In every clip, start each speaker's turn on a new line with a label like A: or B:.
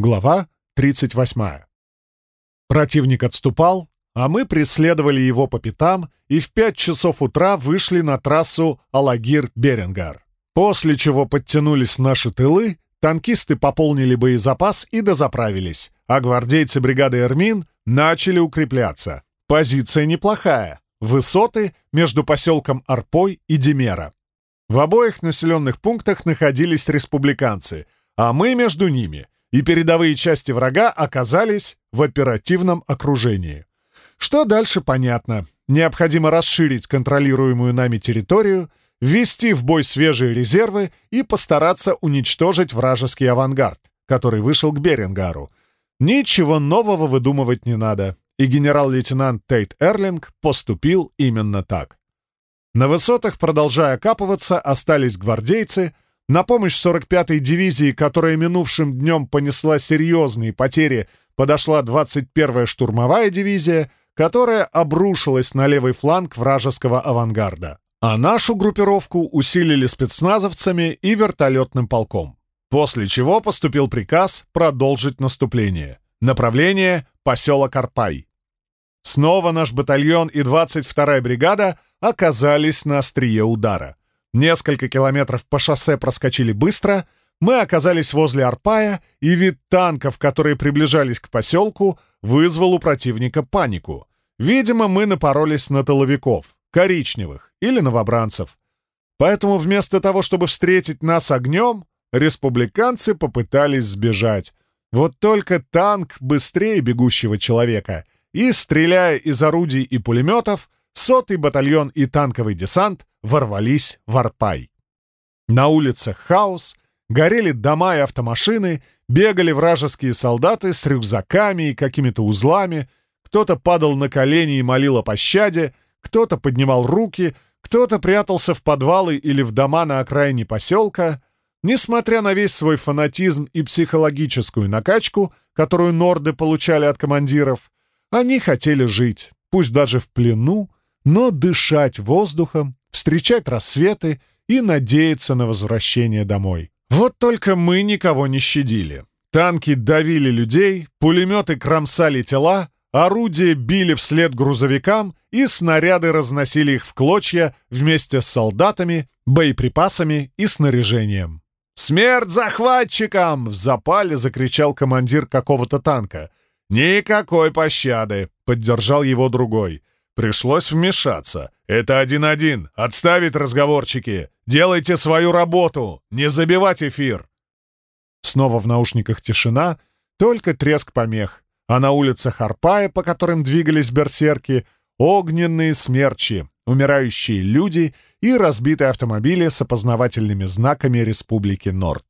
A: Глава 38. Противник отступал, а мы преследовали его по пятам и в пять часов утра вышли на трассу Алагир-Беренгар. После чего подтянулись наши тылы, танкисты пополнили боезапас и дозаправились, а гвардейцы бригады «Эрмин» начали укрепляться. Позиция неплохая. Высоты между поселком Арпой и Демера. В обоих населенных пунктах находились республиканцы, а мы между ними, и передовые части врага оказались в оперативном окружении. Что дальше, понятно. Необходимо расширить контролируемую нами территорию, ввести в бой свежие резервы и постараться уничтожить вражеский авангард, который вышел к Берингару. Ничего нового выдумывать не надо, и генерал-лейтенант Тейт Эрлинг поступил именно так. На высотах, продолжая окапываться, остались гвардейцы. На помощь 45-й дивизии, которая минувшим днем понесла серьезные потери, подошла 21-я штурмовая дивизия, которая обрушилась на левый фланг вражеского авангарда. А нашу группировку усилили спецназовцами и вертолетным полком. После чего поступил приказ продолжить наступление. Направление — поселок Арпай. Снова наш батальон и 22-я бригада оказались на острие удара. Несколько километров по шоссе проскочили быстро, мы оказались возле Арпая, и вид танков, которые приближались к поселку, вызвал у противника панику. Видимо, мы напоролись на тыловиков, коричневых или новобранцев. Поэтому вместо того, чтобы встретить нас огнем, республиканцы попытались сбежать. Вот только танк быстрее бегущего человека — и, стреляя из орудий и пулеметов, сотый батальон и танковый десант ворвались в Арпай. На улицах хаос, горели дома и автомашины, бегали вражеские солдаты с рюкзаками и какими-то узлами, кто-то падал на колени и молил о пощаде, кто-то поднимал руки, кто-то прятался в подвалы или в дома на окраине поселка. Несмотря на весь свой фанатизм и психологическую накачку, которую норды получали от командиров, они хотели жить, пусть даже в плену, но дышать воздухом, встречать рассветы и надеяться на возвращение домой. Вот только мы никого не щадили. Танки давили людей, пулеметы кромсали тела, орудия били вслед грузовикам и снаряды разносили их в клочья вместе с солдатами, боеприпасами и снаряжением. «Смерть захватчикам!» — в запале закричал командир какого-то танка — «Никакой пощады!» — поддержал его другой. Пришлось вмешаться. «Это один-один. Отставить разговорчики. Делайте свою работу. Не забивать эфир!» Снова в наушниках тишина, только треск помех. А на улицах Арпая, по которым двигались берсерки, огненные смерчи, умирающие люди и разбитые автомобили с опознавательными знаками Республики Норд.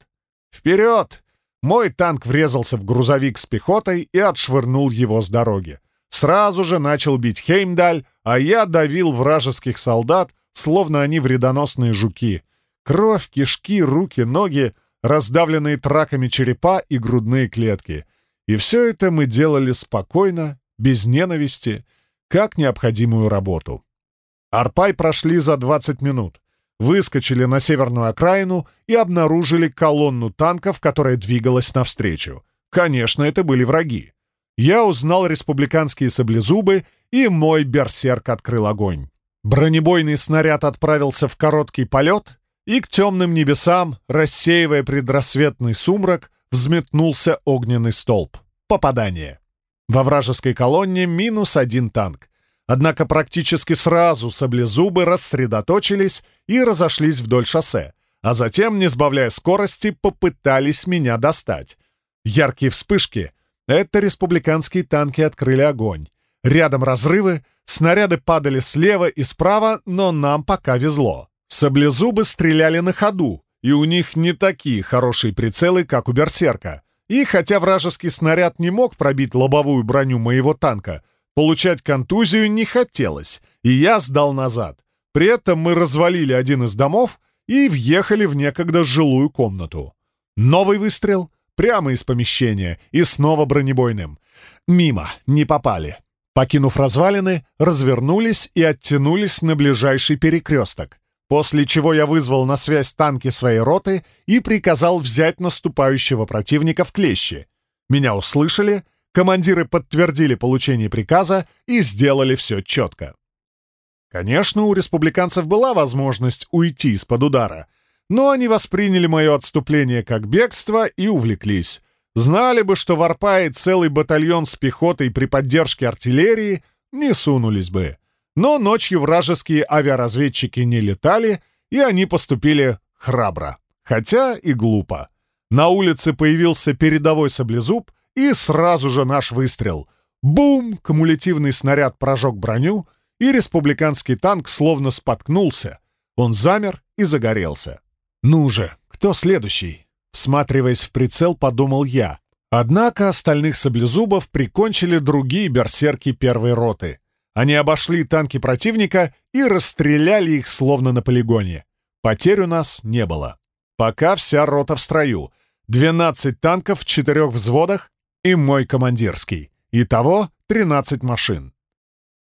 A: «Вперед! Мой танк врезался в грузовик с пехотой и отшвырнул его с дороги. Сразу же начал бить Хеймдаль, а я давил вражеских солдат, словно они вредоносные жуки. Кровь, кишки, руки, ноги, раздавленные траками черепа и грудные клетки. И все это мы делали спокойно, без ненависти, как необходимую работу. Арпай прошли за 20 минут выскочили на северную окраину и обнаружили колонну танков, которая двигалась навстречу. Конечно, это были враги. Я узнал республиканские саблезубы, и мой берсерк открыл огонь. Бронебойный снаряд отправился в короткий полет, и к темным небесам, рассеивая предрассветный сумрак, взметнулся огненный столб. Попадание. Во вражеской колонне минус один танк. Однако практически сразу саблезубы рассредоточились и разошлись вдоль шоссе, а затем, не сбавляя скорости, попытались меня достать. Яркие вспышки — это республиканские танки открыли огонь. Рядом разрывы, снаряды падали слева и справа, но нам пока везло. Саблезубы стреляли на ходу, и у них не такие хорошие прицелы, как у Берсерка. И хотя вражеский снаряд не мог пробить лобовую броню моего танка, Получать контузию не хотелось, и я сдал назад. При этом мы развалили один из домов и въехали в некогда жилую комнату. Новый выстрел прямо из помещения и снова бронебойным. Мимо, не попали. Покинув развалины, развернулись и оттянулись на ближайший перекресток, после чего я вызвал на связь танки своей роты и приказал взять наступающего противника в клещи. Меня услышали, командиры подтвердили получение приказа и сделали все четко. Конечно, у республиканцев была возможность уйти из-под удара, но они восприняли мое отступление как бегство и увлеклись. Знали бы, что в Арпае целый батальон с пехотой при поддержке артиллерии, не сунулись бы. Но ночью вражеские авиаразведчики не летали, и они поступили храбро, хотя и глупо. На улице появился передовой саблезуб, и сразу же наш выстрел. Бум! Кумулятивный снаряд прожег броню, и республиканский танк словно споткнулся. Он замер и загорелся. «Ну же, кто следующий?» Всматриваясь в прицел, подумал я. Однако остальных саблезубов прикончили другие берсерки первой роты. Они обошли танки противника и расстреляли их словно на полигоне. Потерь у нас не было. Пока вся рота в строю. 12 танков в четырех взводах и мой командирский. Итого 13 машин.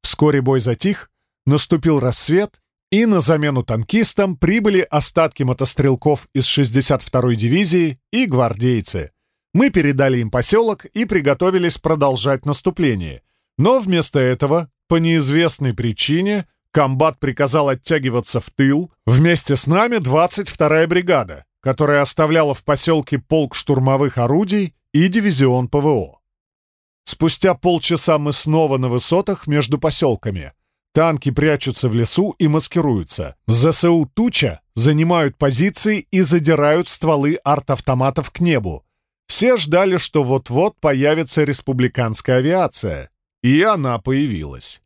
A: Вскоре бой затих, наступил рассвет, и на замену танкистам прибыли остатки мотострелков из 62-й дивизии и гвардейцы. Мы передали им поселок и приготовились продолжать наступление. Но вместо этого, по неизвестной причине, комбат приказал оттягиваться в тыл. Вместе с нами 22-я бригада, которая оставляла в поселке полк штурмовых орудий и дивизион ПВО. Спустя полчаса мы снова на высотах между поселками. Танки прячутся в лесу и маскируются. ЗСУ «Туча» занимают позиции и задирают стволы артавтоматов к небу. Все ждали, что вот-вот появится республиканская авиация. И она появилась.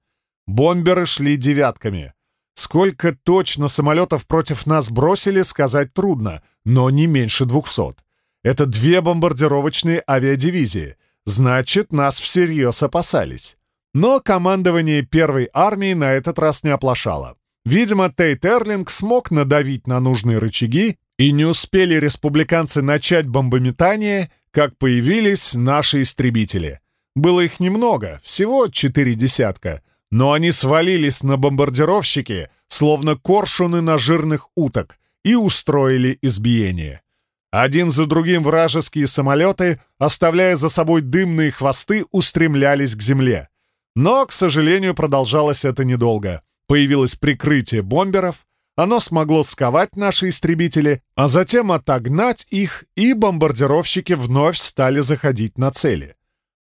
A: Бомберы шли девятками. Сколько точно самолетов против нас бросили, сказать трудно, но не меньше двухсот. Это две бомбардировочные авиадивизии. Значит, нас всерьез опасались. Но командование первой армии на этот раз не оплошало. Видимо, Тейт Эрлинг смог надавить на нужные рычаги, и не успели республиканцы начать бомбометание, как появились наши истребители. Было их немного, всего четыре десятка, но они свалились на бомбардировщики, словно коршуны на жирных уток, и устроили избиение. Один за другим вражеские самолеты, оставляя за собой дымные хвосты, устремлялись к земле. Но, к сожалению, продолжалось это недолго. Появилось прикрытие бомберов, оно смогло сковать наши истребители, а затем отогнать их, и бомбардировщики вновь стали заходить на цели.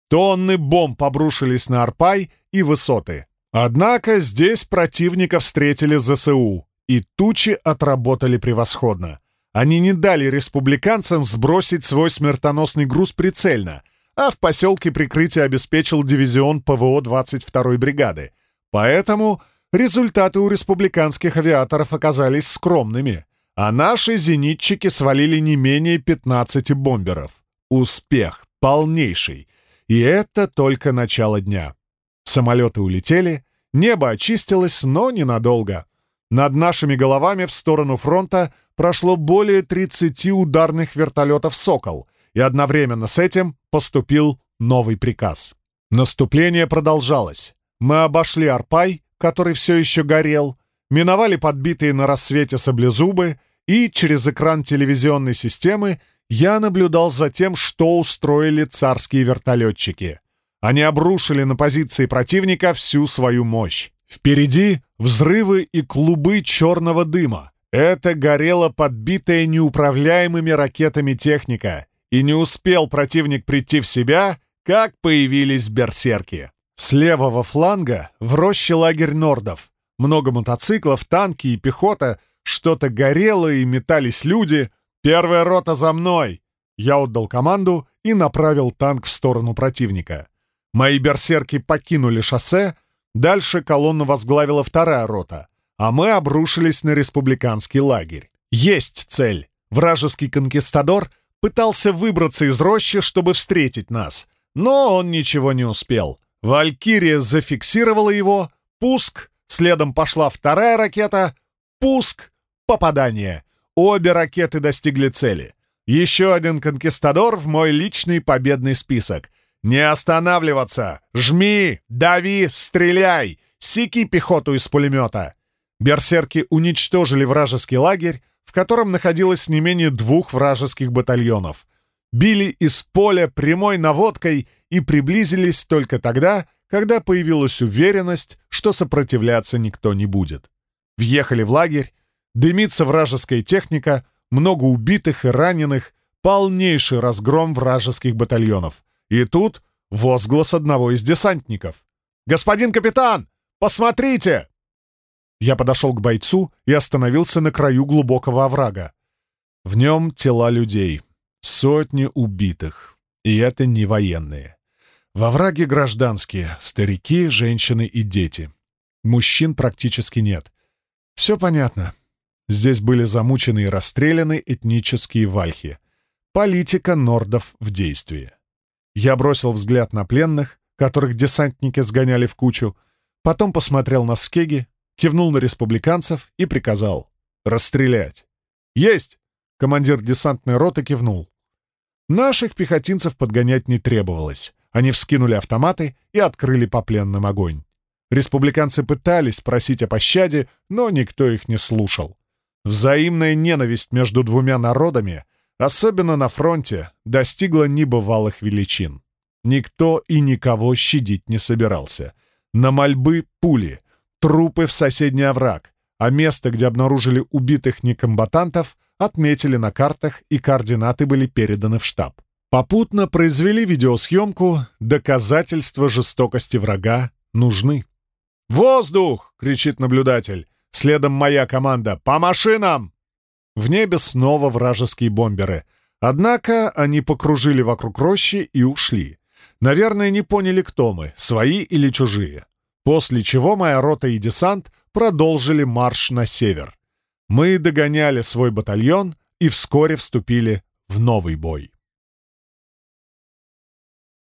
A: Тонны бомб обрушились на Арпай и высоты. Однако здесь противника встретили ЗСУ, и тучи отработали превосходно. Они не дали республиканцам сбросить свой смертоносный груз прицельно, а в поселке прикрытие обеспечил дивизион ПВО 22-й бригады. Поэтому результаты у республиканских авиаторов оказались скромными, а наши зенитчики свалили не менее 15 бомберов. Успех полнейший. И это только начало дня. Самолеты улетели, небо очистилось, но ненадолго. Над нашими головами в сторону фронта прошло более 30 ударных вертолетов «Сокол», и одновременно с этим поступил новый приказ. Наступление продолжалось. Мы обошли Арпай, который все еще горел, миновали подбитые на рассвете саблезубы, и через экран телевизионной системы я наблюдал за тем, что устроили царские вертолетчики. Они обрушили на позиции противника всю свою мощь. Впереди взрывы и клубы черного дыма. Это горела подбитая неуправляемыми ракетами техника, и не успел противник прийти в себя, как появились берсерки. С левого фланга в роще лагерь нордов. Много мотоциклов, танки и пехота, что-то горело и метались люди. «Первая рота за мной!» Я отдал команду и направил танк в сторону противника. Мои берсерки покинули шоссе, дальше колонну возглавила вторая рота, а мы обрушились на республиканский лагерь. Есть цель. Вражеский конкистадор пытался выбраться из рощи, чтобы встретить нас, но он ничего не успел. Валькирия зафиксировала его, пуск, следом пошла вторая ракета, пуск, попадание. Обе ракеты достигли цели. Еще один конкистадор в мой личный победный список — «Не останавливаться! Жми! Дави! Стреляй! Секи пехоту из пулемета!» Берсерки уничтожили вражеский лагерь, в котором находилось не менее двух вражеских батальонов. били из поля прямой наводкой и приблизились только тогда, когда появилась уверенность, что сопротивляться никто не будет. Въехали в лагерь, дымится вражеская техника, много убитых и раненых, полнейший разгром вражеских батальонов. И тут возглас одного из десантников. «Господин капитан, посмотрите!» Я подошел к бойцу и остановился на краю глубокого оврага. В нем тела людей. Сотни убитых. И это не военные. Во враге гражданские, старики, женщины и дети. Мужчин практически нет. Все понятно. Здесь были замучены и расстреляны этнические вальхи. Политика нордов в действии. Я бросил взгляд на пленных, которых десантники сгоняли в кучу, потом посмотрел на скеги, кивнул на республиканцев и приказал «Расстрелять!» «Есть!» — командир десантной роты кивнул. Наших пехотинцев подгонять не требовалось. Они вскинули автоматы и открыли по пленным огонь. Республиканцы пытались просить о пощаде, но никто их не слушал. Взаимная ненависть между двумя народами, особенно на фронте, достигла небывалых величин. Никто и никого щадить не собирался. На мольбы — пули, трупы в соседний овраг, а место, где обнаружили убитых некомбатантов, отметили на картах и координаты были переданы в штаб. Попутно произвели видеосъемку, доказательства жестокости врага нужны. «Воздух!» — кричит наблюдатель. Следом моя команда. «По машинам!» В небе снова вражеские бомберы. Однако они покружили вокруг рощи и ушли. Наверное, не поняли, кто мы, свои или чужие. После чего моя рота и десант продолжили марш на север. Мы догоняли свой батальон и вскоре вступили в новый бой.